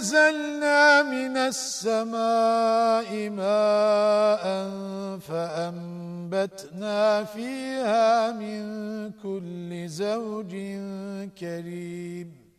وأنزلنا من السماء ماء فأنبتنا فيها من كل زوج كريم.